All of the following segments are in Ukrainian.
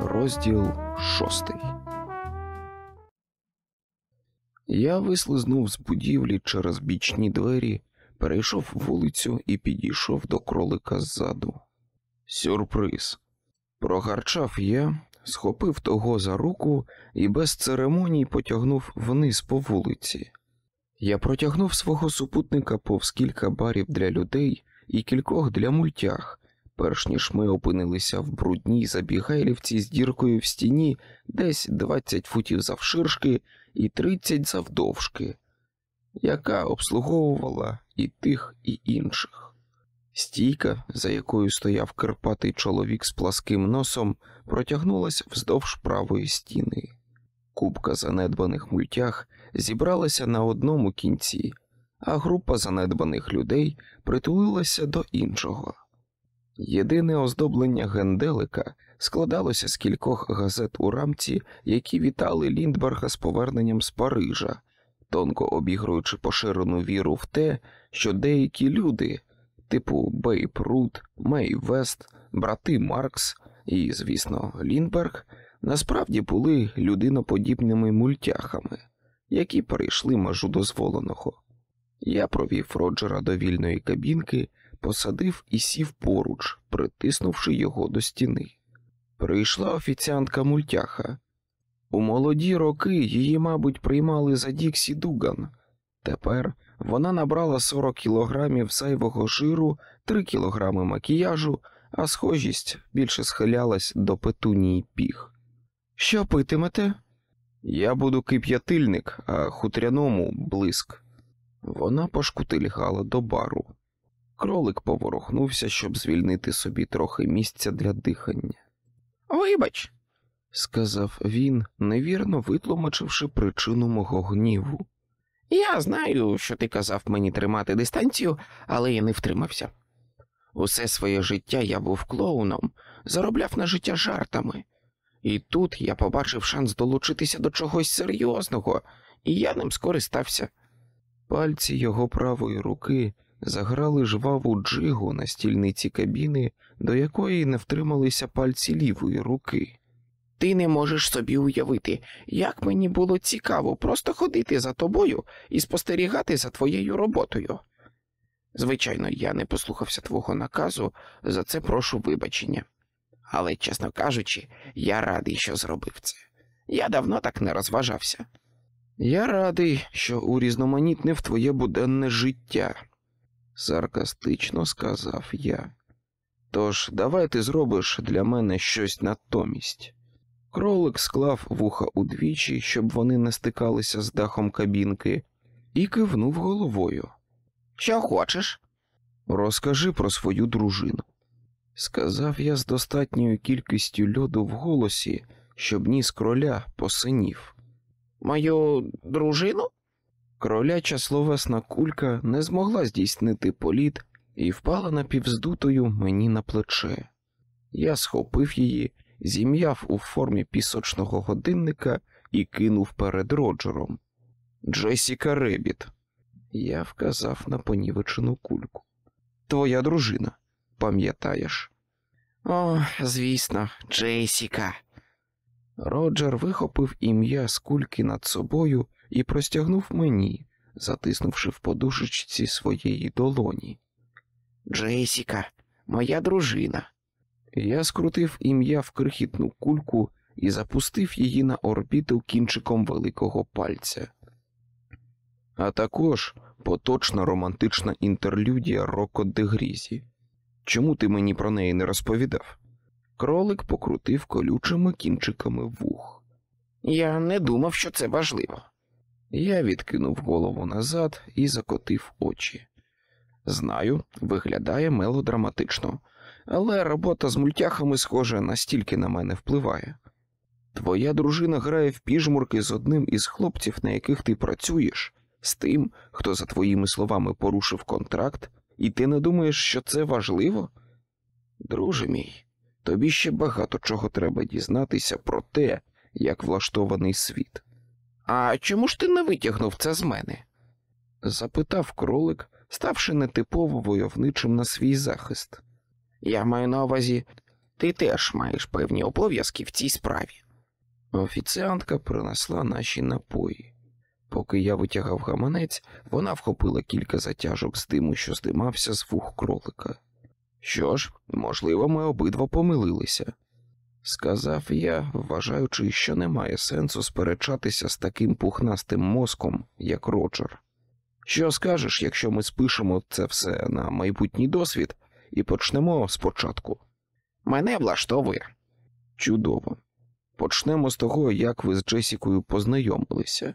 Розділ шостий. Я вислизнув з будівлі через бічні двері, перейшов вулицю і підійшов до кролика ззаду. Сюрприз. Прогарчав я, схопив того за руку і без церемоній потягнув вниз по вулиці. Я протягнув свого супутника повз кілька барів для людей і кількох для мультях, перш ніж ми опинилися в брудній забігайлівці з діркою в стіні десь 20 футів завширшки і 30 завдовжки, яка обслуговувала і тих, і інших. Стійка, за якою стояв кирпатий чоловік з пласким носом, протягнулась вздовж правої стіни. Кубка занедбаних мультях зібралася на одному кінці, а група занедбаних людей притулилася до іншого. Єдине оздоблення генделика складалося з кількох газет у рамці, які вітали Ліндберга з поверненням з Парижа, тонко обігруючи поширену віру в те, що деякі люди, типу Бейб Рут, Мей Вест, брати Маркс і, звісно, Ліндберг, насправді були людиноподібними мультяхами, які перейшли межу дозволеного. Я провів Роджера до вільної кабінки, посадив і сів поруч, притиснувши його до стіни. Прийшла офіціантка мультяха. У молоді роки її, мабуть, приймали за Діксі Дуган. Тепер вона набрала 40 кілограмів зайвого жиру, 3 кілограми макіяжу, а схожість більше схилялась до петунії піг. Що питимете? Я буду кип'ятильник, а хутряному блиск. Вона пошкутильгала до бару. Кролик поворухнувся, щоб звільнити собі трохи місця для дихання. Вибач, Сказав він, невірно витлумачивши причину мого гніву. я знаю, що ти казав мені тримати дистанцію, але я не втримався. Усе своє життя я був клоуном, заробляв на життя жартами. І тут я побачив шанс долучитися до чогось серйозного, і я ним скористався. Пальці його правої руки заграли жваву джигу на стільниці кабіни, до якої не втрималися пальці лівої руки. Ти не можеш собі уявити, як мені було цікаво просто ходити за тобою і спостерігати за твоєю роботою. Звичайно, я не послухався твого наказу, за це прошу вибачення. Але, чесно кажучи, я радий, що зробив це. Я давно так не розважався. Я радий, що урізноманітнив твоє буденне життя, саркастично сказав я. Тож давай ти зробиш для мене щось натомість. Кролик склав вуха удвічі, щоб вони не стикалися з дахом кабінки, і кивнув головою. Що хочеш? Розкажи про свою дружину. Сказав я з достатньою кількістю льоду в голосі, щоб ніс кроля посинів. Мою дружину? Кроляча словесна кулька не змогла здійснити політ і впала напівздутою мені на плече. Я схопив її, зім'яв у формі пісочного годинника і кинув перед Роджером. Джесіка Ребіт. Я вказав на понівечену кульку. Твоя дружина, пам'ятаєш? О, звісно, Джесіка. Роджер вихопив ім'я з кульки над собою і простягнув мені, затиснувши в подушечці своєї долоні. Джесіка, моя дружина. Я скрутив ім'я в крихітну кульку і запустив її на орбіту кінчиком великого пальця. А також поточна романтична інтерлюдія Роко де Грізі. Чому ти мені про неї не розповідав? Кролик покрутив колючими кінчиками вух. Я не думав, що це важливо. Я відкинув голову назад і закотив очі. Знаю, виглядає мелодраматично, але робота з мультяхами, схоже, настільки на мене впливає. Твоя дружина грає в піжмурки з одним із хлопців, на яких ти працюєш, з тим, хто, за твоїми словами, порушив контракт, і ти не думаєш, що це важливо? Друже мій, тобі ще багато чого треба дізнатися про те, як влаштований світ. А чому ж ти не витягнув це з мене? запитав кролик, ставши нетипово войовничим на свій захист. Я маю на увазі, Ти теж маєш певні обов'язки в цій справі. Офіціантка принесла наші напої. Поки я витягав гаманець, вона вхопила кілька затяжок з диму, що здимався з вух кролика. Що ж, можливо, ми обидва помилилися, сказав я, вважаючи, що немає сенсу сперечатися з таким пухнастим мозком, як Роджер. Що скажеш, якщо ми спишемо це все на майбутній досвід і почнемо спочатку? Мене влаштовує. Чудово. Почнемо з того, як ви з Джесікою познайомилися.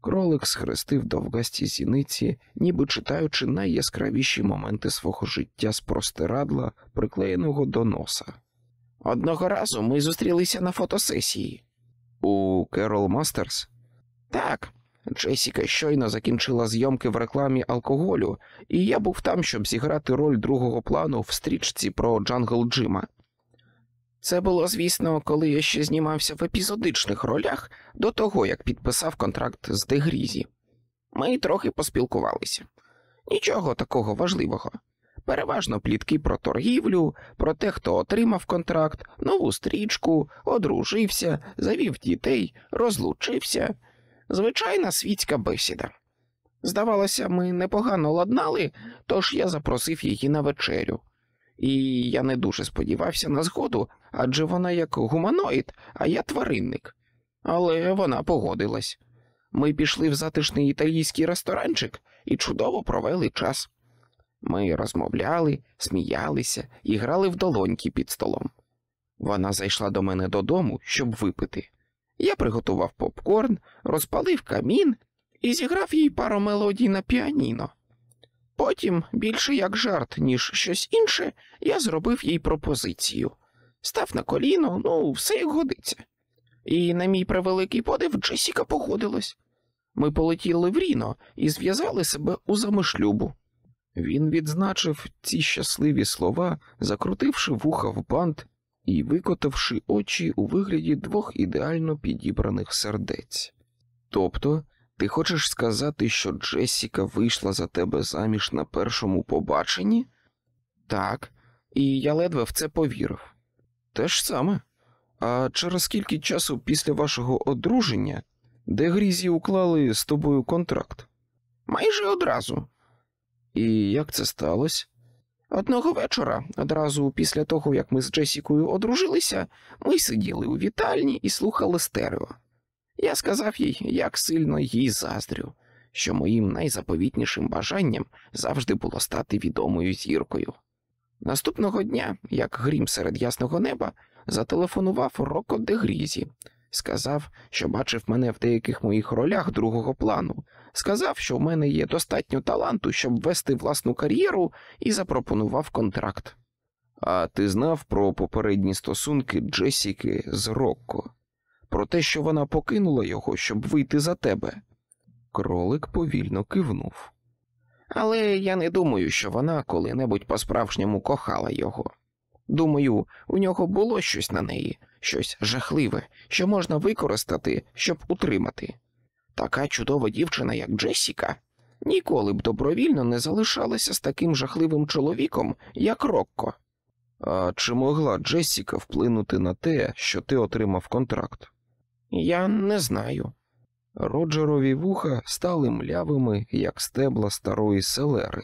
Кролик схрестив довгасті зіниці, ніби читаючи найяскравіші моменти свого життя з простирадла, приклеєного до носа. Одного разу ми зустрілися на фотосесії. У Керол Мастерс? Так, Джесіка щойно закінчила зйомки в рекламі алкоголю, і я був там, щоб зіграти роль другого плану в стрічці про Джангл Джима. Це було, звісно, коли я ще знімався в епізодичних ролях до того, як підписав контракт з Дегрізі. Ми трохи поспілкувалися. Нічого такого важливого. Переважно плітки про торгівлю, про те, хто отримав контракт, нову стрічку, одружився, завів дітей, розлучився. Звичайна світська бесіда. Здавалося, ми непогано ладнали, тож я запросив її на вечерю. І я не дуже сподівався на згоду, адже вона як гуманоїд, а я тваринник. Але вона погодилась. Ми пішли в затишний італійський ресторанчик і чудово провели час. Ми розмовляли, сміялися і грали в долоньки під столом. Вона зайшла до мене додому, щоб випити. Я приготував попкорн, розпалив камін і зіграв їй пару мелодій на піаніно. Потім, більше як жарт, ніж щось інше, я зробив їй пропозицію. Став на коліно, ну, все як годиться. І, на мій превеликий подив, Джесіка погодилась. Ми полетіли в Ріно і зв'язали себе у замишлюбу. Він відзначив ці щасливі слова, закрутивши вуха в бант і викотавши очі у вигляді двох ідеально підібраних сердець. Тобто, ти хочеш сказати, що Джесіка вийшла за тебе заміж на першому побаченні? Так, і я ледве в це повірив. Те ж саме. А через скільки часу після вашого одруження, де Грізі уклали з тобою контракт? Майже одразу. І як це сталося? Одного вечора, одразу після того, як ми з Джесікою одружилися, ми сиділи у вітальні і слухали стерео. Я сказав їй, як сильно їй заздрю, що моїм найзаповітнішим бажанням завжди було стати відомою зіркою. Наступного дня, як грім серед ясного неба, зателефонував Роко де Грізі, сказав, що бачив мене в деяких моїх ролях другого плану, сказав, що в мене є достатньо таланту, щоб вести власну кар'єру, і запропонував контракт. А ти знав про попередні стосунки Джесіки з Рокко? Про те, що вона покинула його, щоб вийти за тебе? Кролик повільно кивнув. Але я не думаю, що вона коли-небудь по-справжньому кохала його. Думаю, у нього було щось на неї, щось жахливе, що можна використати, щоб утримати. Така чудова дівчина, як Джесіка, ніколи б добровільно не залишалася з таким жахливим чоловіком, як Рокко. А чи могла Джесіка вплинути на те, що ти отримав контракт? Я не знаю. Роджерові вуха стали млявими, як стебла старої селери.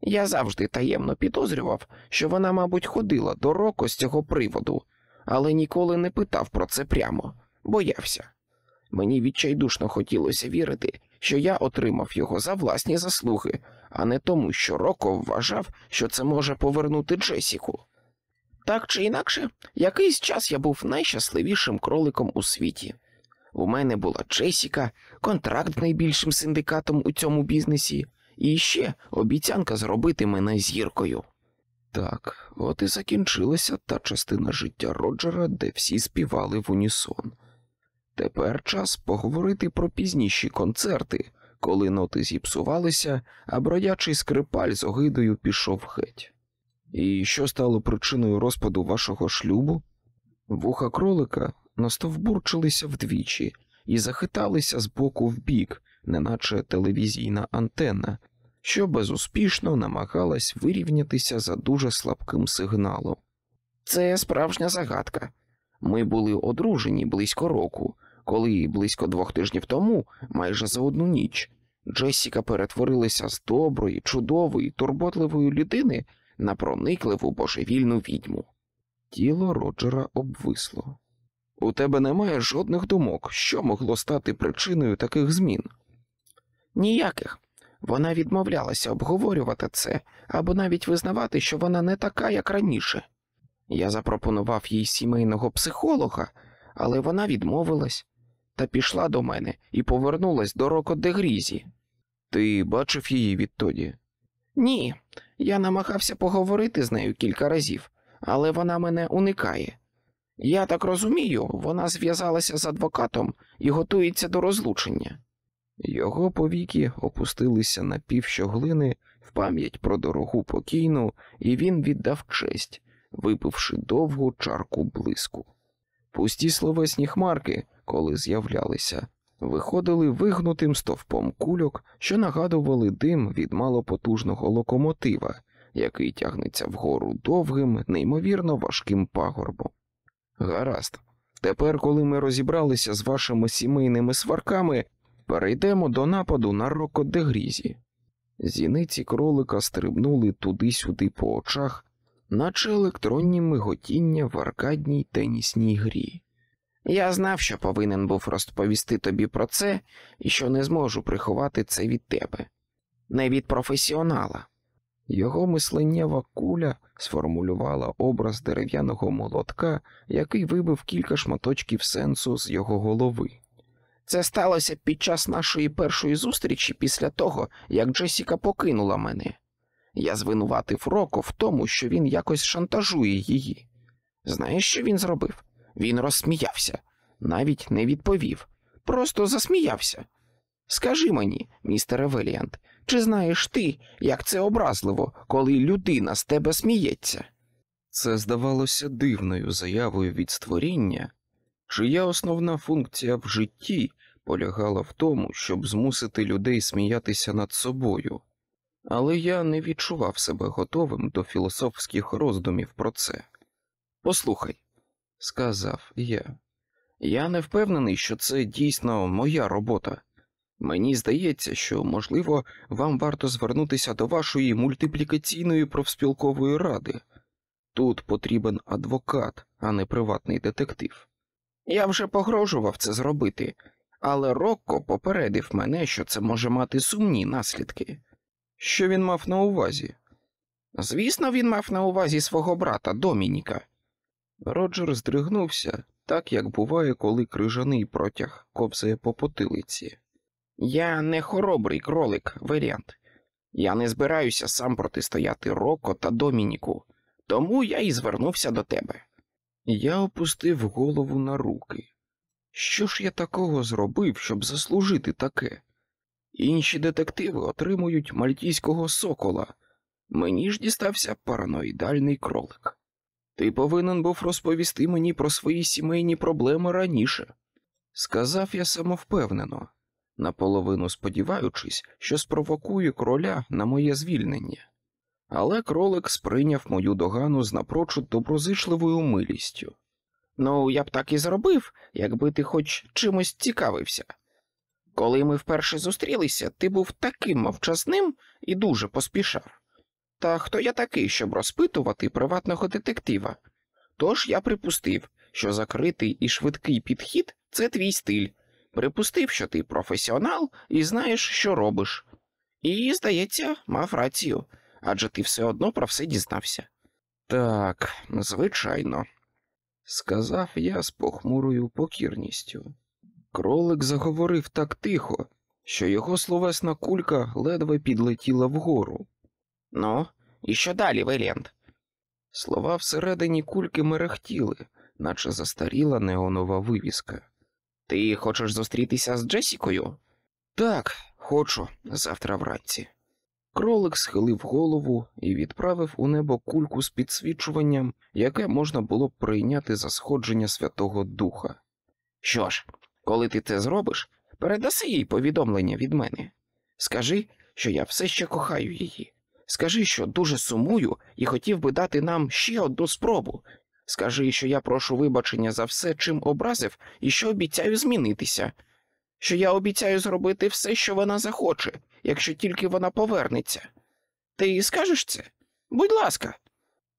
Я завжди таємно підозрював, що вона, мабуть, ходила до року з цього приводу, але ніколи не питав про це прямо, боявся. Мені відчайдушно хотілося вірити, що я отримав його за власні заслуги, а не тому, що Роко вважав, що це може повернути Джесіку. Так чи інакше, якийсь час я був найщасливішим кроликом у світі. У мене була Джесіка, контракт найбільшим синдикатом у цьому бізнесі, і ще обіцянка зробити мене зіркою. Так, от і закінчилася та частина життя Роджера, де всі співали в унісон. Тепер час поговорити про пізніші концерти, коли ноти зіпсувалися, а бродячий скрипаль з огидою пішов геть. І що стало причиною розпаду вашого шлюбу? Вуха кролика настовбурчилися вдвічі і захиталися з боку в бік, неначе телевізійна антенна, що безуспішно намагалась вирівнятися за дуже слабким сигналом. Це справжня загадка. Ми були одружені близько року, коли близько двох тижнів тому, майже за одну ніч, Джесіка перетворилася з доброї, чудової, турботливої людини на проникливу божевільну відьму. Тіло Роджера обвисло. У тебе немає жодних думок, що могло стати причиною таких змін. Ніяких. Вона відмовлялася обговорювати це або навіть визнавати, що вона не така, як раніше. Я запропонував їй сімейного психолога, але вона відмовилась та пішла до мене і повернулась до Роко де Грізі. Ти бачив її відтоді? Ні, я намагався поговорити з нею кілька разів, але вона мене уникає. Я так розумію, вона зв'язалася з адвокатом і готується до розлучення. Його повіки опустилися на півщоглини в пам'ять про дорогу покійну, і він віддав честь, випивши довгу чарку блиску. Пусті словесні хмарки, коли з'являлися, виходили вигнутим стовпом кульок, що нагадували дим від малопотужного локомотива, який тягнеться вгору довгим, неймовірно важким пагорбом. Гаразд, тепер, коли ми розібралися з вашими сімейними сварками, перейдемо до нападу на Роко де Грізі. Зіниці кролика стрибнули туди-сюди по очах, наче електронні миготіння в аркадній тенісній грі. Я знав, що повинен був розповісти тобі про це і що не зможу приховати це від тебе, не від професіонала. Його мисленнєва куля сформулювала образ дерев'яного молотка, який вибив кілька шматочків сенсу з його голови. Це сталося під час нашої першої зустрічі після того, як Джесіка покинула мене. Я звинуватив Роко в тому, що він якось шантажує її. Знаєш, що він зробив? Він розсміявся, навіть не відповів, просто засміявся. Скажи мені, містере Веліант, чи знаєш ти, як це образливо, коли людина з тебе сміється? Це здавалося дивною заявою від створіння, чия основна функція в житті полягала в тому, щоб змусити людей сміятися над собою, але я не відчував себе готовим до філософських роздумів про це. Послухай, сказав я, я не впевнений, що це дійсно моя робота. Мені здається, що, можливо, вам варто звернутися до вашої мультиплікаційної профспілкової ради. Тут потрібен адвокат, а не приватний детектив. Я вже погрожував це зробити, але Рокко попередив мене, що це може мати сумні наслідки. Що він мав на увазі? Звісно, він мав на увазі свого брата Домініка. Роджер здригнувся, так як буває, коли крижаний протяг ковзає по потилиці. Я не хоробрий кролик, варіант. Я не збираюся сам протистояти Роко та Домініку, тому я і звернувся до тебе. Я опустив голову на руки. Що ж я такого зробив, щоб заслужити таке? Інші детективи отримують мальтійського сокола, мені ж дістався параноїдальний кролик. Ти повинен був розповісти мені про свої сімейні проблеми раніше, сказав я самовпевнено, наполовину сподіваючись, що спровокую кроля на моє звільнення. Але кролик сприйняв мою догану з напрочуд доброзичливою милістю. Ну, я б так і зробив, якби ти хоч чимось цікавився. Коли ми вперше зустрілися, ти був таким мовчазним і дуже поспішав. Та хто я такий, щоб розпитувати приватного детектива? Тож я припустив, що закритий і швидкий підхід це твій стиль. Припустив, що ти професіонал і знаєш, що робиш. І, здається, мав рацію, адже ти все одно про все дізнався. Так, звичайно, сказав я з похмурою покірністю. Кролик заговорив так тихо, що його словесна кулька ледве підлетіла вгору. Ну, і що далі, Веліант? Слова всередині кульки мерехтіли, наче застаріла неонова вивіска. Ти хочеш зустрітися з Джесікою? Так, хочу, завтра вранці. Кролик схилив голову і відправив у небо кульку з підсвічуванням, яке можна було б прийняти за сходження Святого Духа. Що ж, коли ти це зробиш, передаси їй повідомлення від мене. Скажи, що я все ще кохаю її. Скажи, що дуже сумую і хотів би дати нам ще одну спробу, Скажи, що я прошу вибачення за все, чим образив, і що обіцяю змінитися, що я обіцяю зробити все, що вона захоче, якщо тільки вона повернеться. Ти скажеш це? Будь ласка.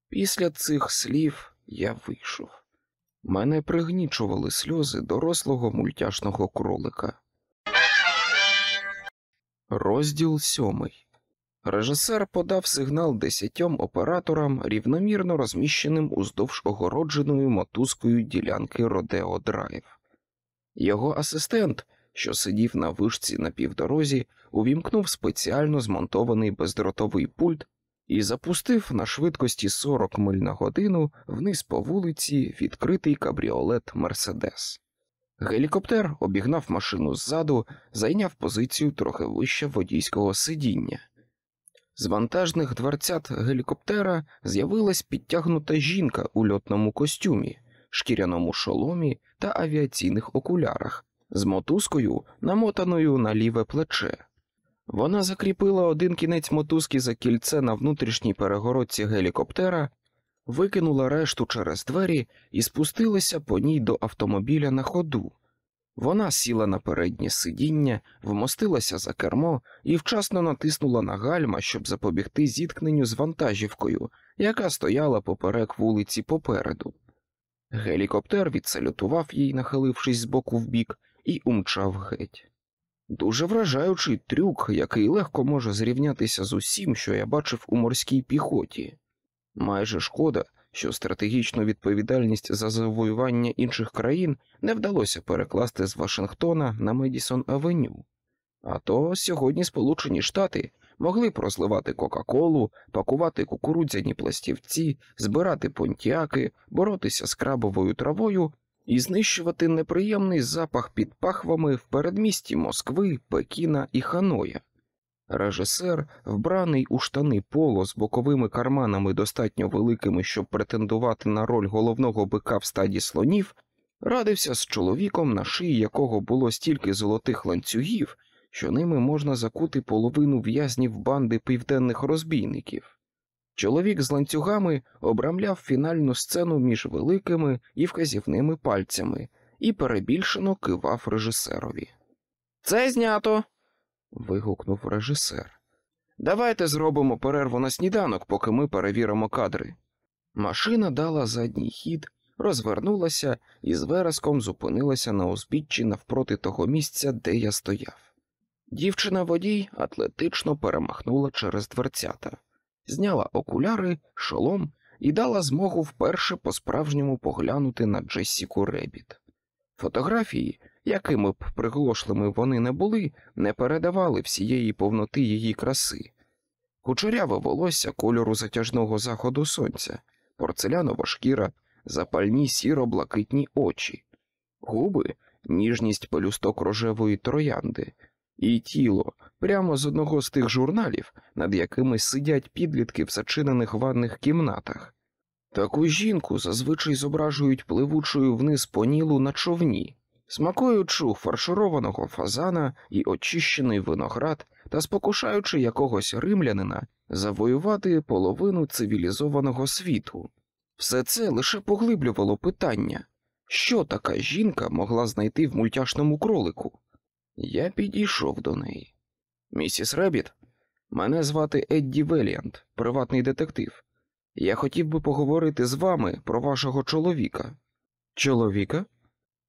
Після цих слів я вийшов. Мене пригнічували сльози дорослого мультяшного кролика. Розділ сьомий. Режисер подав сигнал десятьом операторам, рівномірно розміщеним уздовж огородженої мотузкою ділянки Родео Драйв. Його асистент, що сидів на вишці на півдорозі, увімкнув спеціально змонтований бездротовий пульт і запустив на швидкості 40 миль на годину вниз по вулиці відкритий кабріолет Мерседес. Гелікоптер обігнав машину ззаду, зайняв позицію трохи вище водійського сидіння. З вантажних дверцят гелікоптера з'явилась підтягнута жінка у льотному костюмі, шкіряному шоломі та авіаційних окулярах, з мотузкою, намотаною на ліве плече. Вона закріпила один кінець мотузки за кільце на внутрішній перегородці гелікоптера, викинула решту через двері і спустилася по ній до автомобіля на ходу. Вона сіла на переднє сидіння, вмостилася за кермо і вчасно натиснула на гальма, щоб запобігти зіткненню з вантажівкою, яка стояла поперек вулиці попереду. Гелікоптер відсалютував їй, нахилившись з боку в бік, і умчав геть. Дуже вражаючий трюк, який легко може зрівнятися з усім, що я бачив у морській піхоті. Майже шкода, що стратегічну відповідальність за завоювання інших країн не вдалося перекласти з Вашингтона на Медісон Авеню. А то сьогодні Сполучені Штати могли б розливати Кока-Колу, пакувати кукурудзяні пластівці, збирати понтіаки, боротися з крабовою травою і знищувати неприємний запах під пахвами в передмісті Москви, Пекіна і Ханоя. Режисер, вбраний у штани поло з боковими карманами достатньо великими, щоб претендувати на роль головного бика в стаді слонів, радився з чоловіком, на шиї якого було стільки золотих ланцюгів, що ними можна закути половину в'язнів банди південних розбійників. Чоловік з ланцюгами обрамляв фінальну сцену між великими і вказівними пальцями і перебільшено кивав режисерові. Це знято. вигукнув режисер. Давайте зробимо перерву на сніданок, поки ми перевіримо кадри. Машина дала задній хід, розвернулася і з вереском зупинилася на узбіччі навпроти того місця, де я стояв. Дівчина водій атлетично перемахнула через дверцята, зняла окуляри, шолом і дала змогу вперше по-справжньому поглянути на Джессіку Ребіт. Фотографії, якими б приглошлими вони не були, не передавали всієї повноти її краси. Кучеряве волосся кольору затяжного заходу сонця, порцелянова шкіра, запальні сіро-блакитні очі, губи, ніжність пелюсток рожевої троянди, і тіло прямо з одного з тих журналів, над якими сидять підлітки в зачинених ванних кімнатах. Таку жінку зазвичай зображують пливучою вниз по нілу на човні, смакуючи фаршированого фазана і очищений виноград та спокушаючи якогось римлянина завоювати половину цивілізованого світу. Все це лише поглиблювало питання, що така жінка могла знайти в мультяшному кролику. Я підійшов до неї. Місіс Ребіт, мене звати Едді Веліант, приватний детектив. Я хотів би поговорити з вами про вашого чоловіка. Чоловіка?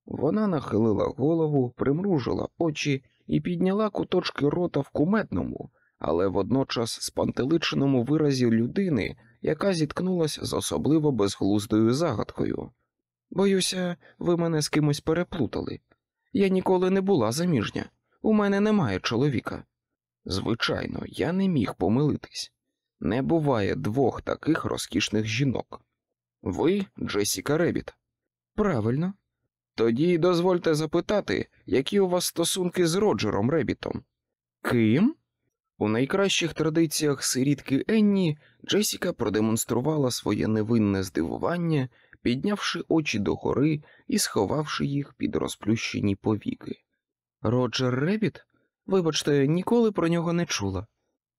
Вона нахилила голову, примружила очі і підняла куточки рота в куметному, але водночас спантеличеному виразі людини, яка зіткнулася з особливо безглуздою загадкою. Боюся, ви мене з кимось переплутали. Я ніколи не була заміжня, у мене немає чоловіка. Звичайно, я не міг помилитись. Не буває двох таких розкішних жінок. Ви Джесіка Ребіт. Правильно. Тоді дозвольте запитати, які у вас стосунки з Роджером Ребітом. Ким? У найкращих традиціях сирітки Енні Джесіка продемонструвала своє невинне здивування, піднявши очі догори і сховавши їх під розплющені повіки. Роджер Ребіт? Вибачте, ніколи про нього не чула.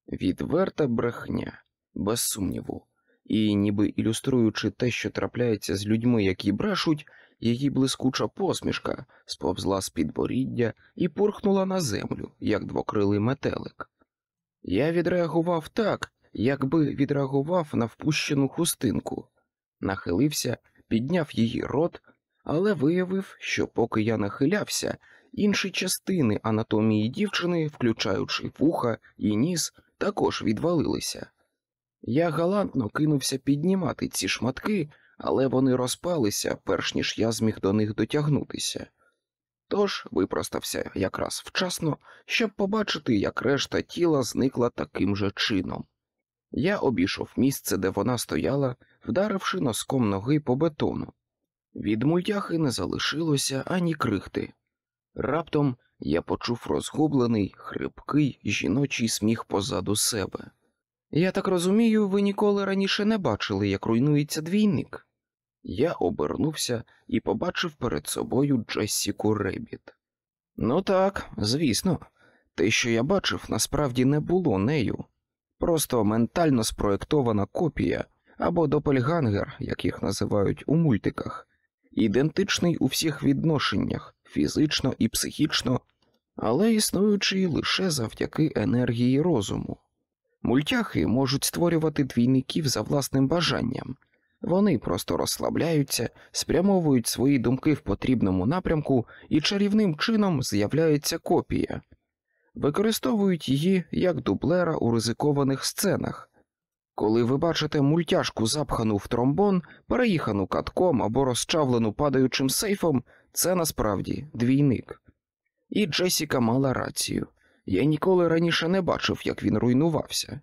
Відверта брехня, без сумніву. і, ніби ілюструючи те, що трапляється з людьми, які брешуть, її блискуча посмішка сповзла з підборіддя і пурхнула на землю, як двокрилий метелик. Я відреагував так, якби відреагував на впущену хустинку, нахилився, підняв її рот, але виявив, що поки я нахилявся, інші частини анатомії дівчини, включаючи вуха і ніс, також відвалилися. Я галантно кинувся піднімати ці шматки, але вони розпалися, перш ніж я зміг до них дотягнутися. Тож випростався якраз вчасно, щоб побачити, як решта тіла зникла таким же чином. Я обійшов місце, де вона стояла, вдаривши носком ноги по бетону. Від мультяхи не залишилося ані крихти. Раптом я почув розгублений, хрипкий жіночий сміх позаду себе. Я так розумію, ви ніколи раніше не бачили, як руйнується двійник. Я обернувся і побачив перед собою Джессіку Ребіт. Ну так, звісно, те, що я бачив, насправді не було нею, просто ментально спроєктована копія або допельгангер, як їх називають у мультиках, ідентичний у всіх відношеннях, фізично і психічно, але існуючий лише завдяки енергії розуму. Мультяхи можуть створювати двійників за власним бажанням, вони просто розслабляються, спрямовують свої думки в потрібному напрямку і чарівним чином з'являється копія, використовують її як дублера у ризикованих сценах. Коли ви бачите мультяшку, запхану в тромбон, переїхану катком або розчавлену падаючим сейфом, це насправді двійник. І Джесіка мала рацію я ніколи раніше не бачив, як він руйнувався.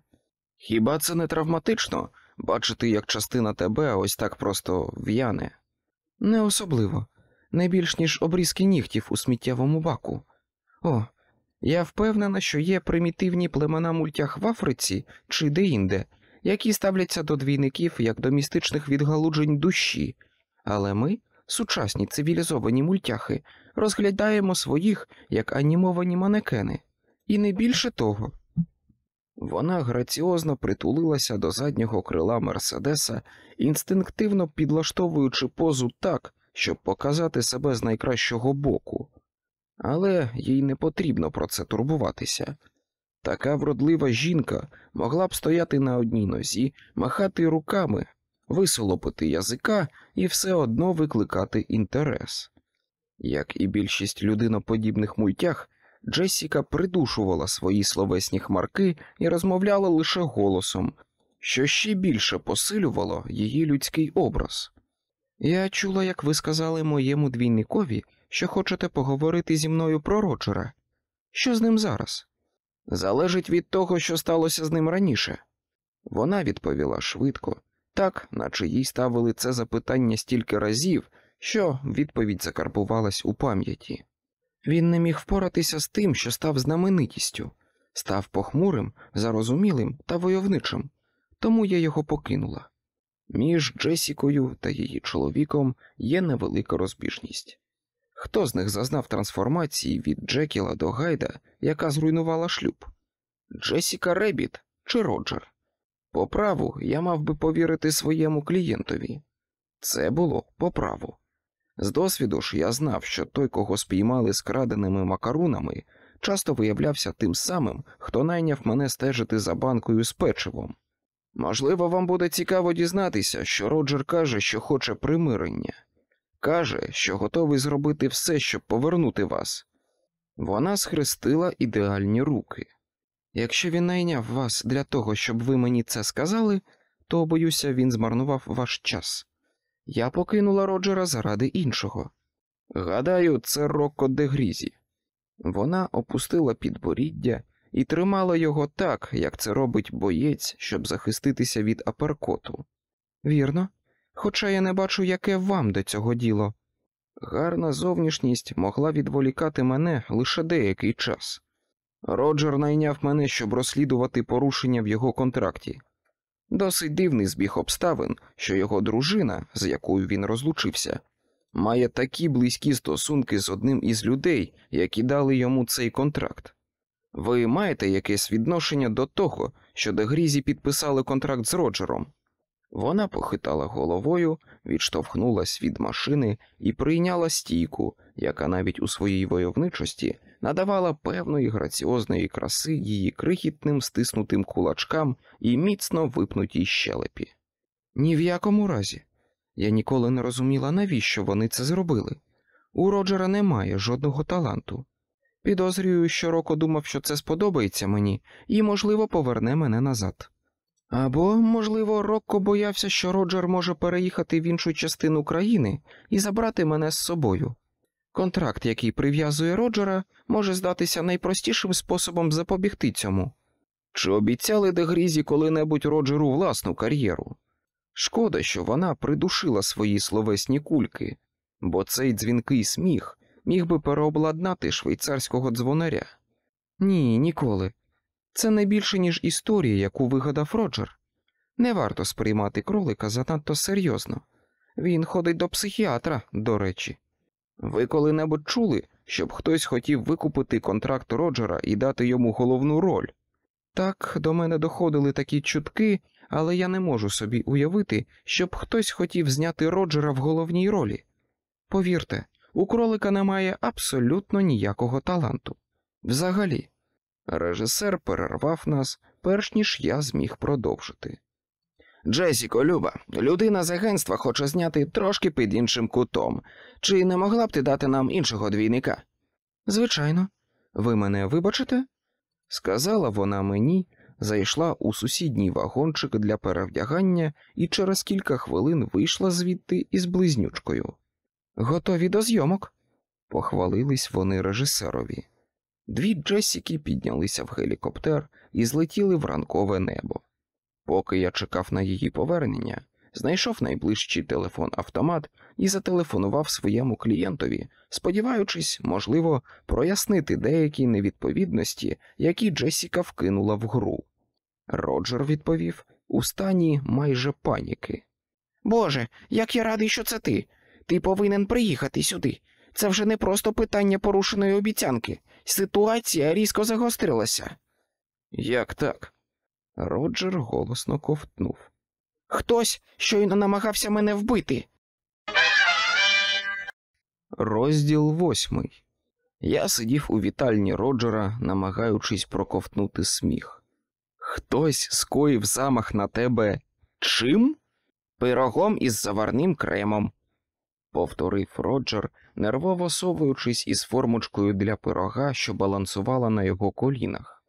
Хіба це не травматично бачити, як частина тебе ось так просто в'яне? Не особливо, не більш ніж обрізки нігтів у сміттєвому баку. О, я впевнена, що є примітивні племена мультях в Африці чи де-інде, які ставляться до двійників як до містичних відгалуджень душі, але ми, сучасні цивілізовані мультяхи, розглядаємо своїх як анімовані манекени, і не більше того. Вона граціозно притулилася до заднього крила Мерседеса, інстинктивно підлаштовуючи позу так, щоб показати себе з найкращого боку, але їй не потрібно про це турбуватися. Така вродлива жінка могла б стояти на одній нозі, махати руками, висолопити язика і все одно викликати інтерес. Як і більшість людиноподібних мультях, Джесіка придушувала свої словесні хмарки і розмовляла лише голосом, що ще більше посилювало її людський образ. Я чула, як ви сказали моєму двійникові, що хочете поговорити зі мною про Роджера. Що з ним зараз? Залежить від того, що сталося з ним раніше. Вона відповіла швидко, так, наче їй ставили це запитання стільки разів, що відповідь закарбувалась у пам'яті. Він не міг впоратися з тим, що став знаменитістю, став похмурим, зарозумілим та войовничим, тому я його покинула. Між Джесікою та її чоловіком є невелика розбіжність. Хто з них зазнав трансформації від Джекіла до Гайда, яка зруйнувала шлюб? Джесіка Ребіт чи Роджер? По праву я мав би повірити своєму клієнтові. Це було по праву. З досвіду ж я знав, що той, кого спіймали з краденими макарунами, часто виявлявся тим самим, хто найняв мене стежити за банкою з печивом. Можливо, вам буде цікаво дізнатися, що Роджер каже, що хоче примирення, каже, що готовий зробити все, щоб повернути вас. Вона схрестила ідеальні руки. Якщо він найняв вас для того, щоб ви мені це сказали, то боюся, він змарнував ваш час. Я покинула Роджера заради іншого. Гадаю, це Рокко де Грізі. Вона опустила підборіддя і тримала його так, як це робить боєць, щоб захиститися від аперкоту. Вірно, хоча я не бачу, яке вам до цього діло. Гарна зовнішність могла відволікати мене лише деякий час. Роджер найняв мене, щоб розслідувати порушення в його контракті. Досить дивний збіг обставин, що його дружина, з якою він розлучився, має такі близькі стосунки з одним із людей, які дали йому цей контракт. Ви маєте якесь відношення до того, що Дегрізі підписали контракт з Роджером? Вона похитала головою, відштовхнулась від машини і прийняла стійку, яка навіть у своїй войовничості надавала певної граціозної краси її крихітним стиснутим кулачкам і міцно випнутій щелепі. Ні в якому разі. Я ніколи не розуміла, навіщо вони це зробили. У Роджера немає жодного таланту. Підозрюю, що Роко думав, що це сподобається мені, і, можливо, поверне мене назад. Або, можливо, Рокко боявся, що Роджер може переїхати в іншу частину країни і забрати мене з собою. Контракт, який прив'язує Роджера, може здатися найпростішим способом запобігти цьому. Чи обіцяли Дегрізі коли-небудь Роджеру власну кар'єру? Шкода, що вона придушила свої словесні кульки, бо цей дзвінкий сміх міг би переобладнати швейцарського дзвонаря. Ні, ніколи. Це не більше, ніж історія, яку вигадав Роджер. Не варто сприймати кролика занадто серйозно. Він ходить до психіатра, до речі. Ви коли-небудь чули, щоб хтось хотів викупити контракт Роджера і дати йому головну роль? Так, до мене доходили такі чутки, але я не можу собі уявити, щоб хтось хотів зняти Роджера в головній ролі. Повірте, у кролика немає абсолютно ніякого таланту. Взагалі, режисер перервав нас, перш ніж я зміг продовжити. Джесіко, Люба, людина з агентства хоче зняти трошки під іншим кутом. Чи не могла б ти дати нам іншого двійника? Звичайно, ви мене вибачите? сказала вона мені, зайшла у сусідній вагончик для перевдягання і через кілька хвилин вийшла звідти із близнючкою. Готові до зйомок, похвалились вони режисерові. Дві Джесіки піднялися в гелікоптер і злетіли в ранкове небо. Поки я чекав на її повернення, знайшов найближчий телефон-автомат і зателефонував своєму клієнтові, сподіваючись, можливо, прояснити деякі невідповідності, які Джесіка вкинула в гру. Роджер відповів у стані майже паніки. Боже, як я радий, що це ти. Ти повинен приїхати сюди. Це вже не просто питання порушеної обіцянки. Ситуація різко загострилася. Як так? Роджер голосно ковтнув. Хтось щойно намагався мене вбити. Розділ восьмий. Я сидів у вітальні Роджера, намагаючись проковтнути сміх. Хтось скоїв замах на тебе чим? Пирогом із заварним кремом. повторив Роджер, нервово совуючись із формочкою для пирога, що балансувала на його колінах.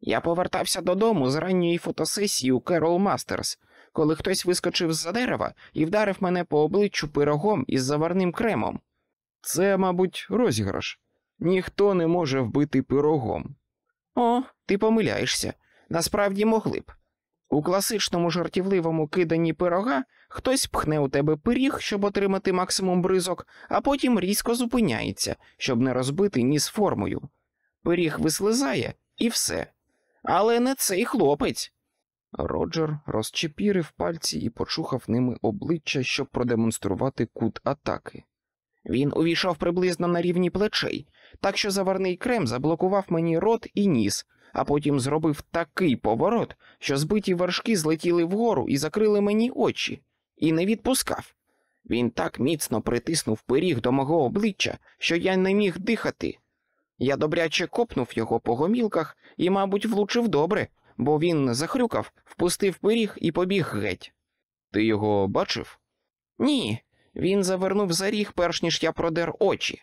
Я повертався додому з ранньої фотосесії у Керол Мастерс, коли хтось вискочив з-за дерева і вдарив мене по обличчю пирогом із заварним кремом. Це, мабуть, розіграш. Ніхто не може вбити пирогом. О, ти помиляєшся. Насправді могли б. У класичному жартівливому киданні пирога хтось пхне у тебе пиріг, щоб отримати максимум бризок, а потім різко зупиняється, щоб не розбити ніс формою. Пиріг вислизає і все. Але не цей хлопець. Роджер розчепірив пальці і почухав ними обличчя, щоб продемонструвати кут атаки. Він увійшов приблизно на рівні плечей, так що заварний крем заблокував мені рот і ніс, а потім зробив такий поворот, що збиті вершки злетіли вгору і закрили мені очі, і не відпускав. Він так міцно притиснув пиріг до мого обличчя, що я не міг дихати. Я добряче копнув його по гомілках і, мабуть, влучив добре, бо він захрюкав, впустив пиріг і побіг геть. Ти його бачив? Ні, він завернув за ріг, перш ніж я продер очі.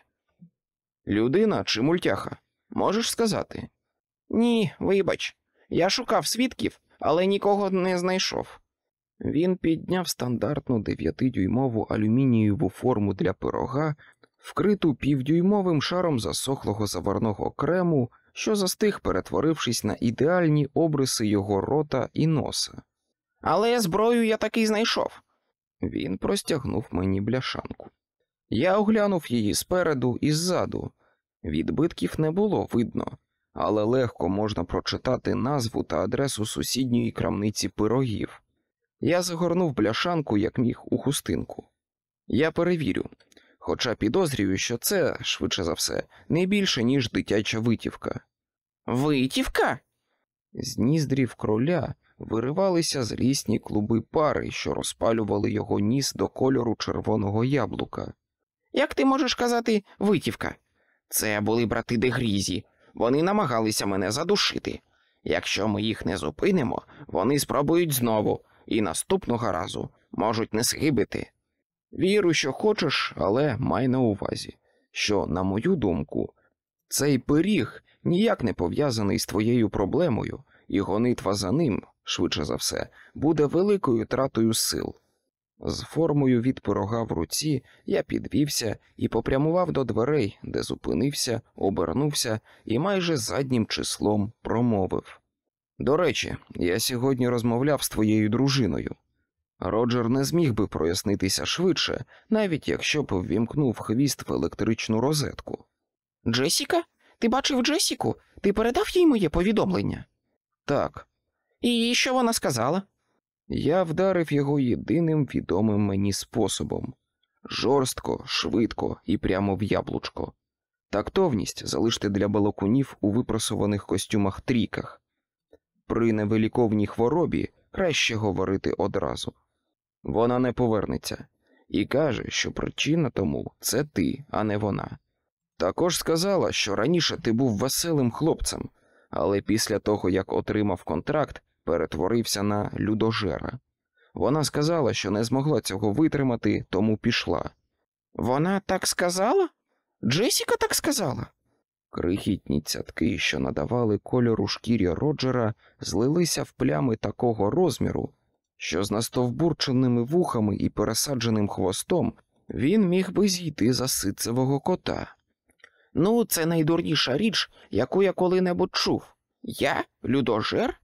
Людина чи мультяха? Можеш сказати? Ні, вибач. Я шукав свідків, але нікого не знайшов. Він підняв стандартну дев'ятидюймову алюмінієву форму для пирога, вкриту півдюймовим шаром засохлого заварного крему, що застиг, перетворившись на ідеальні обриси його рота і носа. Але зброю я таки знайшов. Він простягнув мені бляшанку. Я оглянув її спереду і ззаду. Відбитків не було видно, але легко можна прочитати назву та адресу сусідньої крамниці пирогів. Я загорнув бляшанку, як міг, у хустинку. Я перевірю, хоча підозрюю, що це, швидше за все, не більше, ніж дитяча витівка. Витівка? З ніздрів кроля виривалися злісні клуби пари, що розпалювали його ніс до кольору червоного яблука. Як ти можеш казати витівка? Це були брати Дегрізі. Вони намагалися мене задушити. Якщо ми їх не зупинимо, вони спробують знову і наступного разу можуть не схибити. Віру, що хочеш, але май на увазі, що, на мою думку, цей пиріг ніяк не пов'язаний з твоєю проблемою, і гонитва за ним, швидше за все, буде великою тратою сил. З формою від пирога в руці я підвівся і попрямував до дверей, де зупинився, обернувся і майже заднім числом промовив. До речі, я сьогодні розмовляв з твоєю дружиною. Роджер не зміг би прояснитися швидше, навіть якщо б ввімкнув хвіст в електричну розетку. Джесіка? Ти бачив Джесіку? Ти передав їй моє повідомлення? Так, І що вона сказала? Я вдарив його єдиним відомим мені способом жорстко, швидко і прямо в яблучко. Тактовність залиште для балакунів у випросуваних костюмах тріках. При невиліковній хворобі краще говорити одразу. Вона не повернеться і каже, що причина тому це ти, а не вона. Також сказала, що раніше ти був веселим хлопцем, але після того, як отримав контракт, перетворився на людожера. Вона сказала, що не змогла цього витримати, тому пішла. Вона так сказала? Джесіка так сказала? Крихітні цятки, що надавали кольору шкірі Роджера, злилися в плями такого розміру, що з настовбурченими вухами і пересадженим хвостом він міг би зійти за ситцевого кота. Ну, це найдурніша річ, яку я коли-небудь чув. Я? Людожер?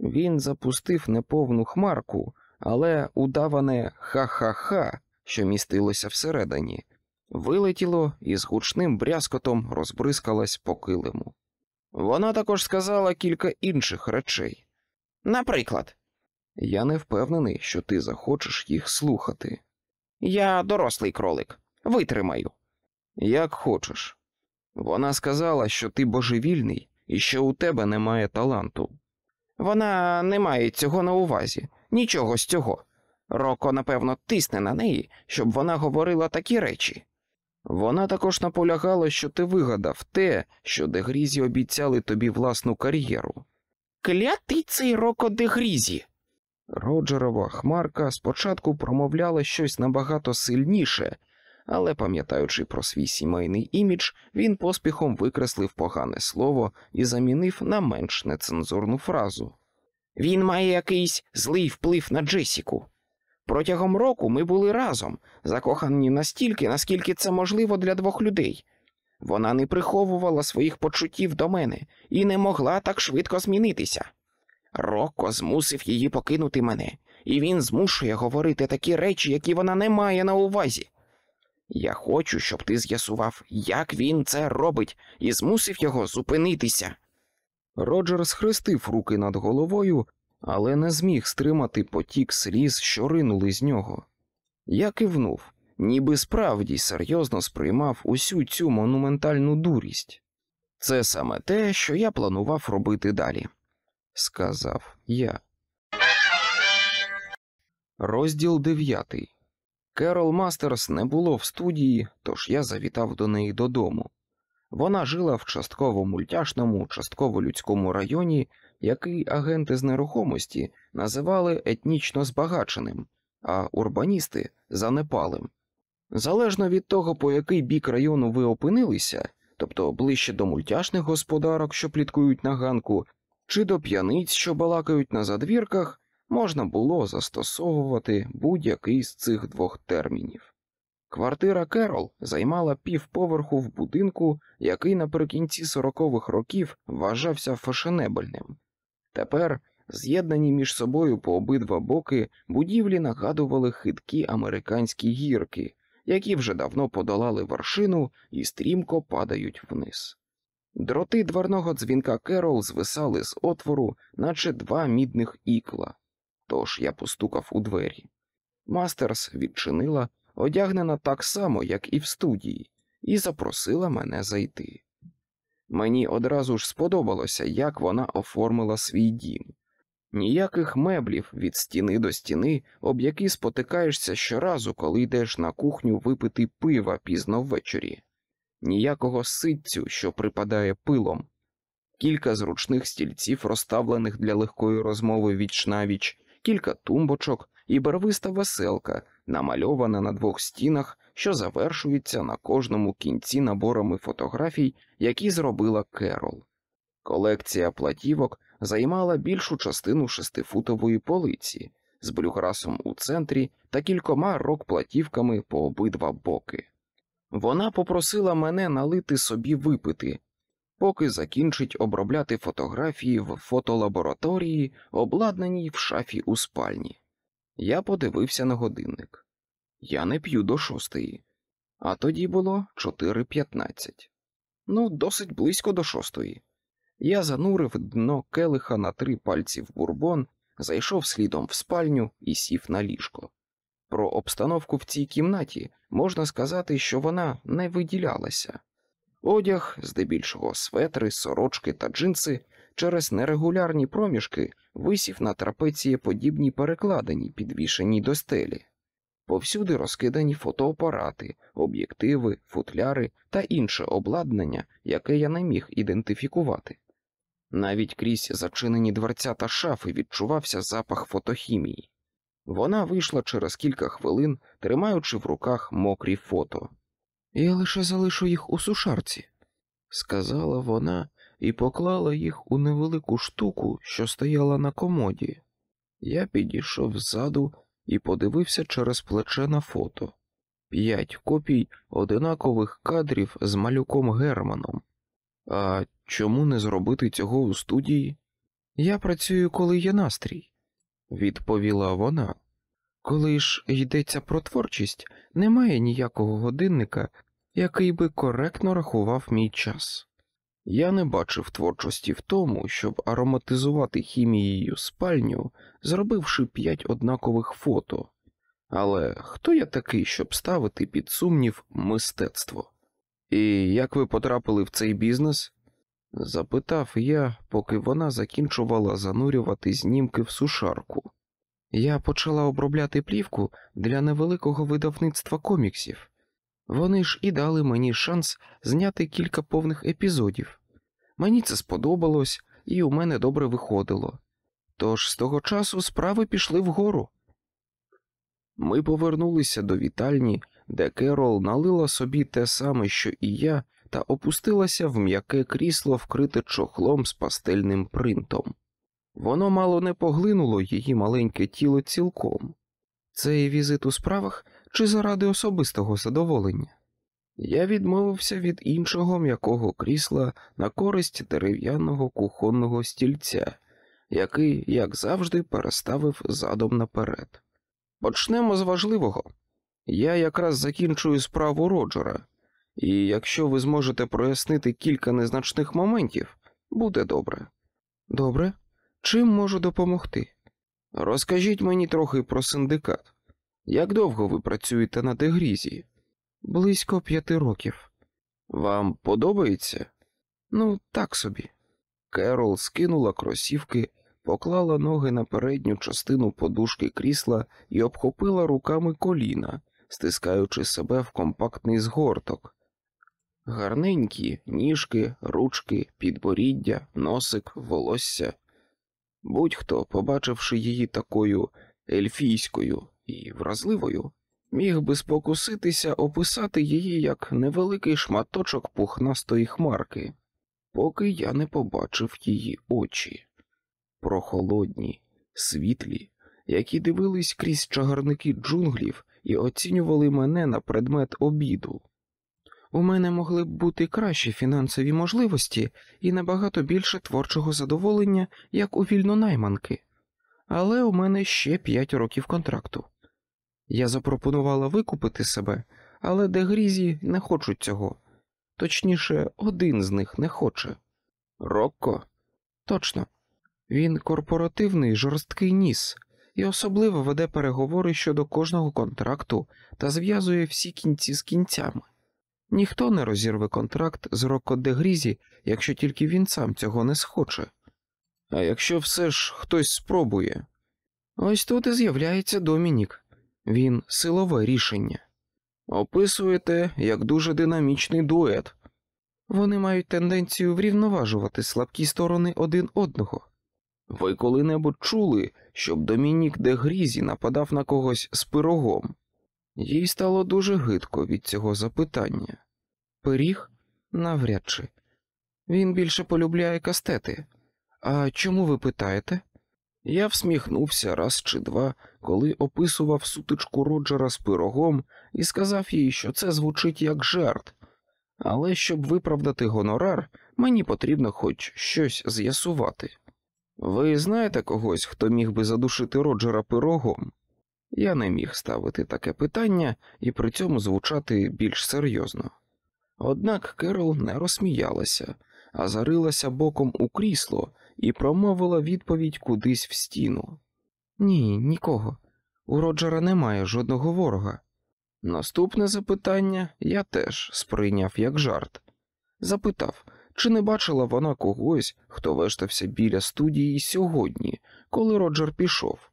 Він запустив неповну хмарку, але удаване ха-ха-ха, що містилося всередині, вилетіло і з гучним брязкотом розбризкалось по килиму. Вона також сказала кілька інших речей. Наприклад, Я не впевнений, що ти захочеш їх слухати. я дорослий кролик. Витримаю. Як хочеш. Вона сказала, що ти божевільний і що у тебе немає таланту. Вона не має цього на увазі, нічого з цього. Роко, напевно, тисне на неї, щоб вона говорила такі речі. Вона також наполягала, що ти вигадав те, що дегрізі обіцяли тобі власну кар'єру. Клятий цей Роко де Грізі. Роджерова хмарка спочатку промовляла щось набагато сильніше, але, пам'ятаючи про свій сімейний імідж, він поспіхом викреслив погане слово і замінив на менш нецензурну фразу. Він має якийсь злий вплив на Джесіку. Протягом року ми були разом, закохані настільки, наскільки це можливо для двох людей. Вона не приховувала своїх почуттів до мене і не могла так швидко змінитися. Рокко змусив її покинути мене, і він змушує говорити такі речі, які вона не має на увазі. Я хочу, щоб ти з'ясував, як він це робить, і змусив його зупинитися. Роджер схрестив руки над головою, але не зміг стримати потік сліз, що ринули з нього. Я кивнув, ніби справді серйозно сприймав усю цю монументальну дурість. Це саме те, що я планував робити далі, сказав я. Розділ дев'ятий. Керол Мастерс не було в студії, тож я завітав до неї додому. Вона жила в частково мультяшному, частково людському районі, який агенти з нерухомості називали етнічно збагаченим, а урбаністи занепалим. Залежно від того, по який бік району ви опинилися, тобто ближче до мультяшних господарок, що пліткують на ганку, чи до п'яниць, що балакають на задвірках, можна було застосовувати будь-який з цих двох термінів. Квартира Керол займала півповерху в будинку, який наприкінці сорокових років вважався фешенебельним. Тепер, з'єднані між собою по обидва боки, будівлі нагадували хиткі американські гірки, які вже давно подолали вершину і стрімко падають вниз. Дроти дверного дзвінка Керол звисали з отвору, наче два мідних ікла. Тож я постукав у двері. Мастерс відчинила, одягнена так само, як і в студії, і запросила мене зайти. Мені одразу ж сподобалося, як вона оформила свій дім. Ніяких меблів від стіни до стіни, об які спотикаєшся щоразу, коли йдеш на кухню випити пива пізно ввечері, ніякого ситцю, що припадає пилом, кілька зручних стільців, розставлених для легкої розмови віч навіч, кілька тумбочок і барвиста веселка, намальована на двох стінах, що завершується на кожному кінці наборами фотографій, які зробила Керол. Колекція платівок займала більшу частину шестифутової полиці з блюграсом у центрі та кількома рок-платівками по обидва боки. Вона попросила мене налити собі випити, поки закінчить обробляти фотографії в фотолабораторії, обладнаній в шафі у спальні. Я подивився на годинник. Я не п'ю до шостої, а тоді було 4.15. Ну, досить близько до шостої. Я занурив дно келиха на три пальці в бурбон, зайшов слідом в спальню і сів на ліжко. Про обстановку в цій кімнаті можна сказати, що вона не виділялася. Одяг, здебільшого светри, сорочки та джинси, через нерегулярні проміжки висів на трапецієподібній перекладині, підвішеній до стелі. Повсюди розкидані фотоапарати, об'єктиви, футляри та інше обладнання, яке я не міг ідентифікувати. Навіть крізь зачинені дверця та шафи відчувався запах фотохімії. Вона вийшла через кілька хвилин, тримаючи в руках мокрі фото. Я лише залишу їх у сушарці, сказала вона і поклала їх у невелику штуку, що стояла на комоді. Я підійшов ззаду і подивився через плече на фото п'ять копій одинакових кадрів з малюком Германом. А чому не зробити цього у студії? Я працюю, коли є настрій, відповіла вона. Коли ж йдеться про творчість, немає ніякого годинника, який би коректно рахував мій час. Я не бачив творчості в тому, щоб ароматизувати хімією спальню, зробивши п'ять однакових фото. Але хто я такий, щоб ставити під сумнів мистецтво? І як ви потрапили в цей бізнес? запитав я, поки вона закінчувала занурювати знімки в сушарку. Я почала обробляти плівку для невеликого видавництва коміксів. Вони ж і дали мені шанс зняти кілька повних епізодів. Мені це сподобалось, і у мене добре виходило. Тож з того часу справи пішли вгору. Ми повернулися до вітальні, де Керол налила собі те саме, що і я, та опустилася в м'яке крісло, вкрите чохлом з пастельним принтом. Воно мало не поглинуло її маленьке тіло цілком. Цей візит у справах чи заради особистого задоволення? Я відмовився від іншого м'якого крісла на користь дерев'яного кухонного стільця, який, як завжди, переставив задом наперед. Почнемо з важливого. Я якраз закінчую справу Роджера, і якщо ви зможете прояснити кілька незначних моментів, буде добре. Добре, чим можу допомогти? Розкажіть мені трохи про синдикат. Як довго ви працюєте на Дегрізі? Близько п'яти років. Вам подобається? Ну, так собі. Керол скинула кросівки, поклала ноги на передню частину подушки крісла і обхопила руками коліна, стискаючи себе в компактний згорток. Гарненькі ніжки, ручки, підборіддя, носик, волосся. Будь-хто, побачивши її такою ельфійською і вразливою, міг би спокуситися описати її як невеликий шматочок пухнастої хмарки, поки я не побачив її очі прохолодні, світлі, які дивились крізь чагарники джунглів і оцінювали мене на предмет обіду. У мене могли б бути кращі фінансові можливості і набагато більше творчого задоволення, як у вільнонайманки, але у мене ще п'ять років контракту. Я запропонувала викупити себе, але дегрізі не хочуть цього. Точніше, один з них не хоче. Рокко? Точно. Він корпоративний жорсткий ніс і особливо веде переговори щодо кожного контракту та зв'язує всі кінці з кінцями. Ніхто не розірве контракт з Рокко де Грізі, якщо тільки він сам цього не схоче. А якщо все ж хтось спробує, ось тут і з'являється Домінік. Він силове рішення. Описуєте як дуже динамічний дует. Вони мають тенденцію врівноважувати слабкі сторони один одного. Ви коли-небудь чули, щоб Домінік де Грізі нападав на когось з пирогом? Їй стало дуже гидко від цього запитання. Пиріг? Навряд чи. Він більше полюбляє кастети. А чому ви питаєте? Я всміхнувся раз чи два, коли описував сутичку Роджера з пирогом і сказав їй, що це звучить як жарт, але щоб виправдати гонорар, мені потрібно хоч щось з'ясувати. Ви знаєте когось, хто міг би задушити Роджера пирогом? Я не міг ставити таке питання і при цьому звучати більш серйозно. Однак Керол не розсміялася, а зарилася боком у крісло і промовила відповідь кудись в стіну. Ні, нікого. У Роджера немає жодного ворога. Наступне запитання я теж сприйняв як жарт. Запитав, чи не бачила вона когось, хто вештався біля студії сьогодні, коли Роджер пішов?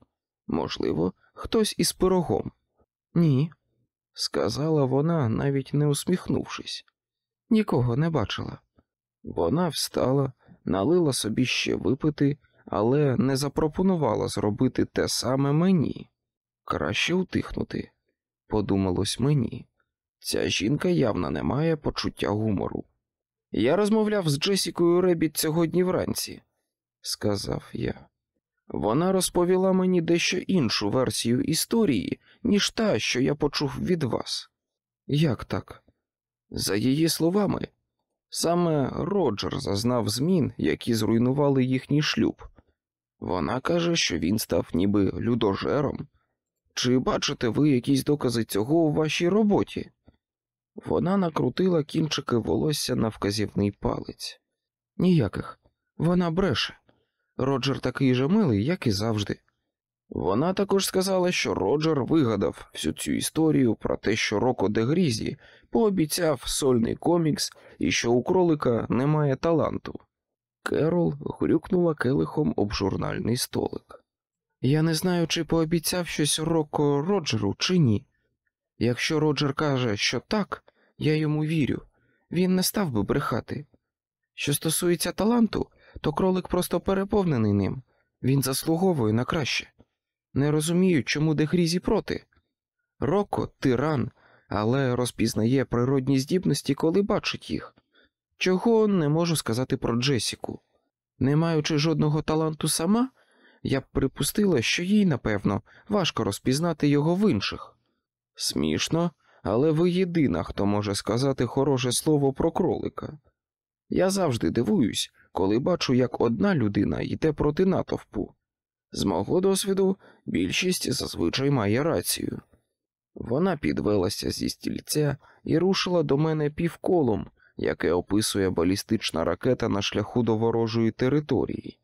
Можливо, хтось із пирогом. Ні, сказала вона, навіть не усміхнувшись. Нікого не бачила. Вона встала, налила собі ще випити, але не запропонувала зробити те саме мені. Краще утихнути, подумалось мені. Ця жінка явно не має почуття гумору. Я розмовляв з Джесікою Ребіт сьогодні вранці, сказав я. Вона розповіла мені дещо іншу версію історії, ніж та, що я почув від вас. Як так? За її словами, саме Роджер зазнав змін, які зруйнували їхній шлюб. Вона каже, що він став ніби людожером. Чи бачите ви якісь докази цього у вашій роботі? Вона накрутила кінчики волосся на вказівний палець. Ніяких. Вона бреше. Роджер такий же милий, як і завжди. Вона також сказала, що Роджер вигадав всю цю історію про те, що Роко де Грізі пообіцяв сольний комікс і що у кролика немає таланту. Керол грюкнула келихом об журнальний столик. Я не знаю, чи пообіцяв щось Роко Роджеру, чи ні. Якщо Роджер каже, що так, я йому вірю, він не став би брехати. Що стосується таланту, то кролик просто переповнений ним, він заслуговує на краще. Не розумію, чому Дегрізі проти. Роко тиран, але розпізнає природні здібності, коли бачить їх. Чого не можу сказати про Джесіку. Не маючи жодного таланту сама, я б припустила, що їй, напевно, важко розпізнати його в інших. Смішно, але ви єдина, хто може сказати хороше слово про кролика. Я завжди дивуюсь, коли бачу, як одна людина йде проти натовпу. З мого досвіду, більшість зазвичай має рацію. Вона підвелася зі стільця і рушила до мене півколом, яке описує балістична ракета на шляху до ворожої території.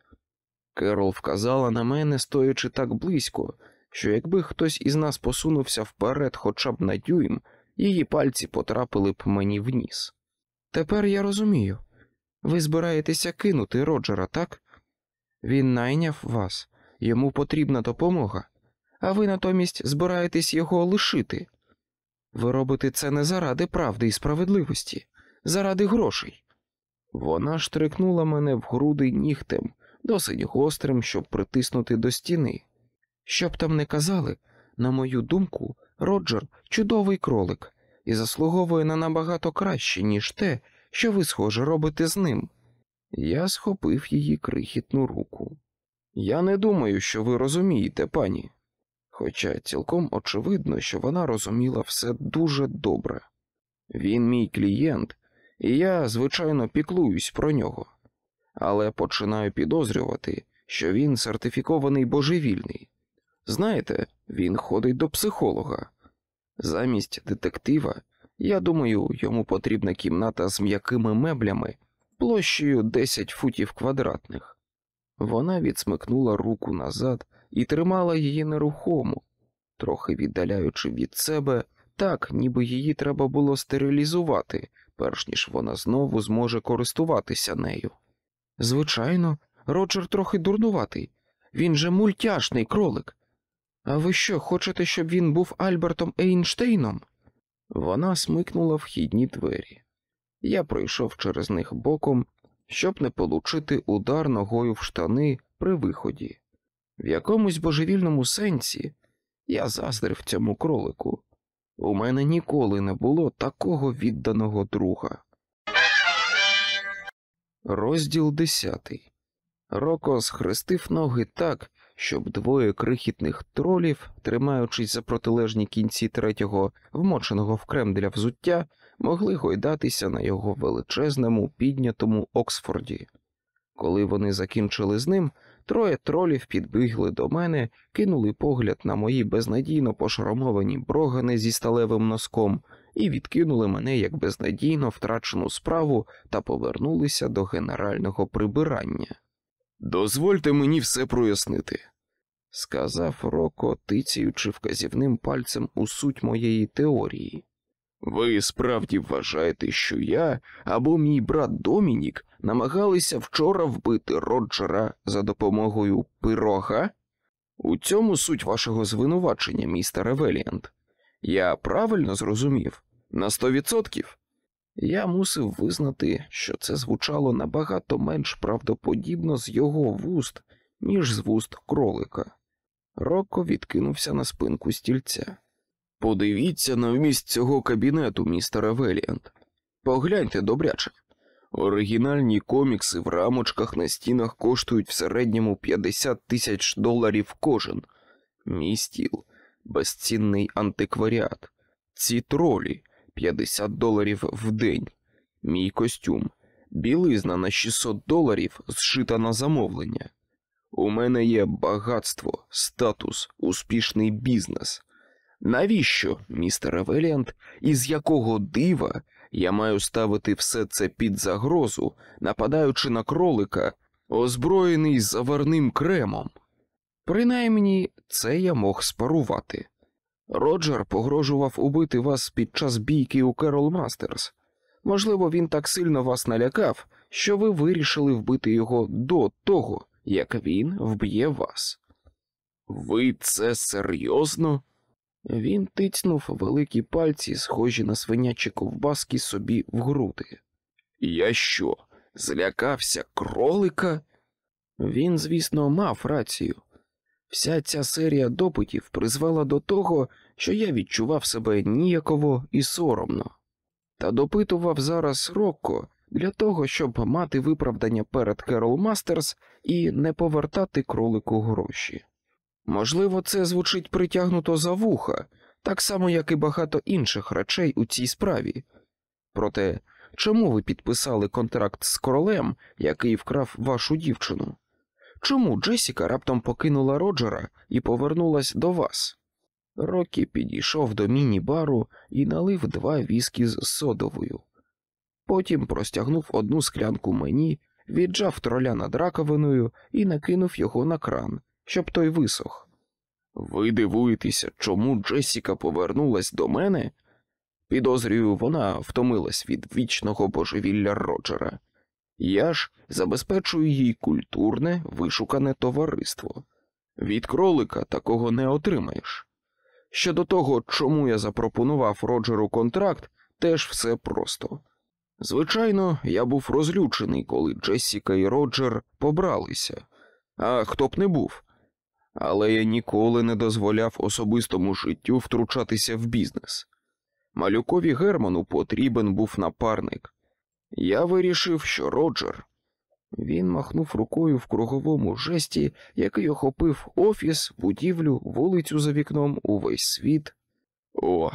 Керол вказала на мене, стоячи так близько, що якби хтось із нас посунувся вперед хоча б на дюйм, її пальці потрапили б мені в ніс. Тепер я розумію. Ви збираєтеся кинути Роджера, так? Він найняв вас, йому потрібна допомога, а ви натомість збираєтесь його лишити. Ви робите це не заради правди і справедливості, заради грошей. Вона штрикнула мене в груди нігтем, досить гострим, щоб притиснути до стіни. Щоб там не казали, на мою думку, Роджер чудовий кролик і заслуговує на набагато краще, ніж те, що ви, схоже, робите з ним. Я схопив її крихітну руку. Я не думаю, що ви розумієте, пані. Хоча цілком очевидно, що вона розуміла все дуже добре. Він мій клієнт, і я, звичайно, піклуюсь про нього, але починаю підозрювати, що він сертифікований божевільний. Знаєте, він ходить до психолога. Замість детектива, я думаю, йому потрібна кімната з м'якими меблями площею 10 футів квадратних. Вона відсмикнула руку назад і тримала її нерухомо, трохи віддаляючи від себе так, ніби її треба було стерилізувати, перш ніж вона знову зможе користуватися нею. Звичайно, Роджер трохи дурнуватий. Він же мультяшний кролик. А ви що, хочете, щоб він був Альбертом Ейнштейном? Вона смикнула вхідні двері. Я пройшов через них боком, щоб не получити удар ногою в штани при виході. В якомусь божевільному сенсі я заздрив цьому кролику. У мене ніколи не було такого відданого друга. Розділ десятий. Роко схрестив ноги так, щоб двоє крихітних тролів, тримаючись за протилежні кінці третього, вмоченого в крем для взуття, могли гойдатися на його величезному піднятому Оксфорді. Коли вони закінчили з ним, троє тролів підбігли до мене, кинули погляд на мої безнадійно пошрамовані брогани зі сталевим носком і відкинули мене як безнадійно втрачену справу та повернулися до генерального прибирання. Дозвольте мені все прояснити, сказав Роко, тицяючи вказівним пальцем у суть моєї теорії. Ви справді вважаєте, що я або мій брат Домінік намагалися вчора вбити Роджера за допомогою пирога? У цьому суть вашого звинувачення, містере Веліант. Я правильно зрозумів? На сто відсотків? Я мусив визнати, що це звучало набагато менш правдоподібно з його вуст, ніж з вуст кролика. Рокко відкинувся на спинку стільця. Подивіться на вміст цього кабінету, містере Веліант. Погляньте добряче. Оригінальні комікси в рамочках на стінах коштують в середньому 50 тисяч доларів кожен. Мій стіл, безцінний антикваріат. Ці тролі 50 доларів в день. Мій костюм, білизна на 600 доларів, зшита на замовлення. У мене є багатство, статус, успішний бізнес. Навіщо, містер Веліант, і з якого дива я маю ставити все це під загрозу, нападаючи на кролика, озброєний заварним кремом? Принаймні, це я мог спарувати. Роджер погрожував убити вас під час бійки у Керол Мастерс. Можливо, він так сильно вас налякав, що ви вирішили вбити його до того, як він вб'є вас. Ви це серйозно? Він тицнув великі пальці, схожі на свинячі ковбаски собі в груди. Я що, злякався кролика? Він, звісно, мав рацію. Вся ця серія допитів призвела до того, що я відчував себе ніяково і соромно, та допитував зараз Рокко для того, щоб мати виправдання перед Керол Мастерс і не повертати кролику гроші. Можливо, це звучить притягнуто за вуха, так само, як і багато інших речей у цій справі. Проте, чому ви підписали контракт з королем, який вкрав вашу дівчину? Чому Джесіка раптом покинула Роджера і повернулась до вас? Рокі підійшов до міні-бару і налив два віскі з содовою. Потім простягнув одну склянку мені, віджав троля над раковиною і накинув його на кран, щоб той висох. Ви дивуєтеся, чому Джесіка повернулась до мене? Підозрюю, вона втомилась від вічного божевілля Роджера. Я ж забезпечую їй культурне, вишукане товариство. Від кролика такого не отримаєш. Щодо того, чому я запропонував Роджеру контракт, теж все просто. Звичайно, я був розлючений, коли Джесіка і Роджер побралися, а хто б не був. Але я ніколи не дозволяв особистому життю втручатися в бізнес. Малюкові Герману потрібен був напарник. Я вирішив, що Роджер. Він махнув рукою в круговому жесті, який охопив офіс, будівлю, вулицю за вікном, увесь світ. О,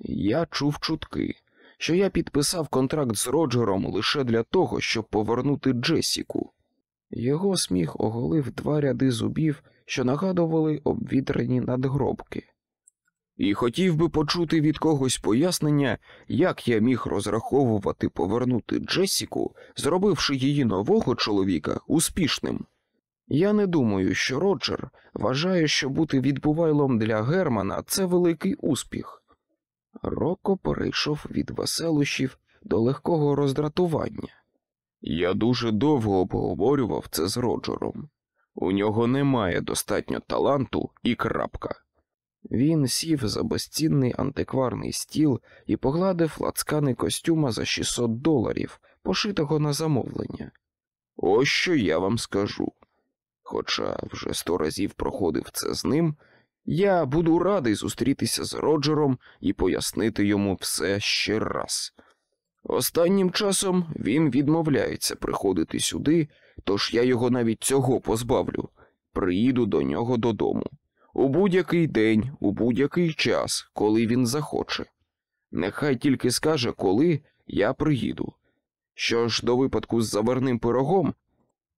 я чув чутки, що я підписав контракт з Роджером лише для того, щоб повернути Джесіку. Його сміх оголив два ряди зубів, що нагадували обвітрені надгробки. І хотів би почути від когось пояснення, як я міг розраховувати повернути Джесіку, зробивши її нового чоловіка успішним. Я не думаю, що Роджер вважає, що бути відбувайлом для Германа це великий успіх. Роко перейшов від веселощів до легкого роздратування. Я дуже довго обговорював це з Роджером. У нього немає достатньо таланту і крапка. Він сів за безцінний антикварний стіл і погладив лацкани костюма за 600 доларів, пошитого на замовлення. Ось що я вам скажу. Хоча вже сто разів проходив це з ним, я буду радий зустрітися з Роджером і пояснити йому все ще раз. Останнім часом він відмовляється приходити сюди, тож я його навіть цього позбавлю. Приїду до нього додому. У будь-який день, у будь-який час, коли він захоче. Нехай тільки скаже, коли я приїду. Що ж до випадку з заварним пирогом,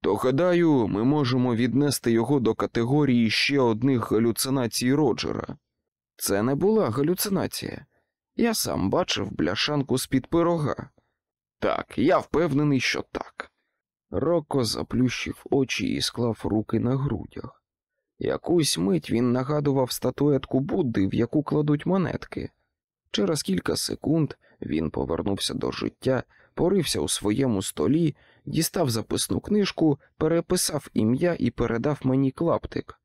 то гадаю, ми можемо віднести його до категорії ще одних галюцинацій Роджера. Це не була галюцинація. Я сам бачив бляшанку з-під пирога. Так, я впевнений, що так. Рокко заплющив очі і склав руки на грудях. Якусь мить він нагадував статуетку Будди, в яку кладуть монетки. Через кілька секунд він повернувся до життя, порився у своєму столі, дістав записну книжку, переписав ім'я і передав мені клаптик.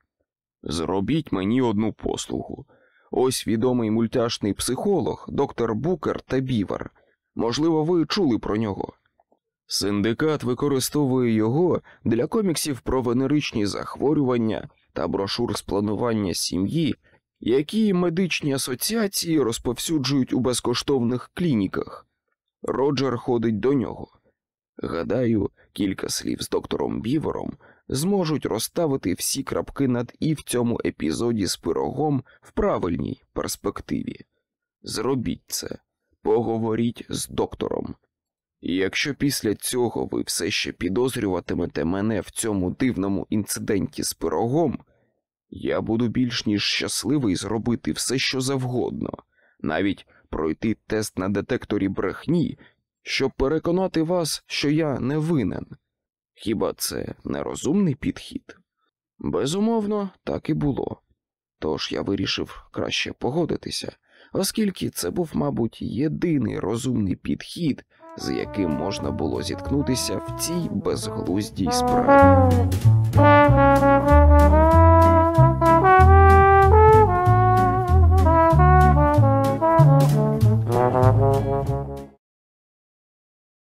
Зробіть мені одну послугу. Ось відомий мультяшний психолог, доктор Букер та Бівер. Можливо, ви чули про нього. Синдикат використовує його для коміксів про венеричні захворювання та брошур з планування сім'ї, які медичні асоціації розповсюджують у безкоштовних клініках. Роджер ходить до нього. Гадаю, кілька слів з доктором Бівером зможуть розставити всі крапки над і в цьому епізоді з пирогом в правильній перспективі. Зробіть це, поговоріть з доктором. І якщо після цього ви все ще підозрюватимете мене в цьому дивному інциденті з пирогом, я буду більш ніж щасливий зробити все, що завгодно, навіть пройти тест на детекторі брехні, щоб переконати вас, що я не винен. Хіба це нерозумний підхід? Безумовно, так і було. Тож я вирішив краще погодитися, оскільки це був, мабуть, єдиний розумний підхід, з яким можна було зіткнутися в цій безглуздій справі.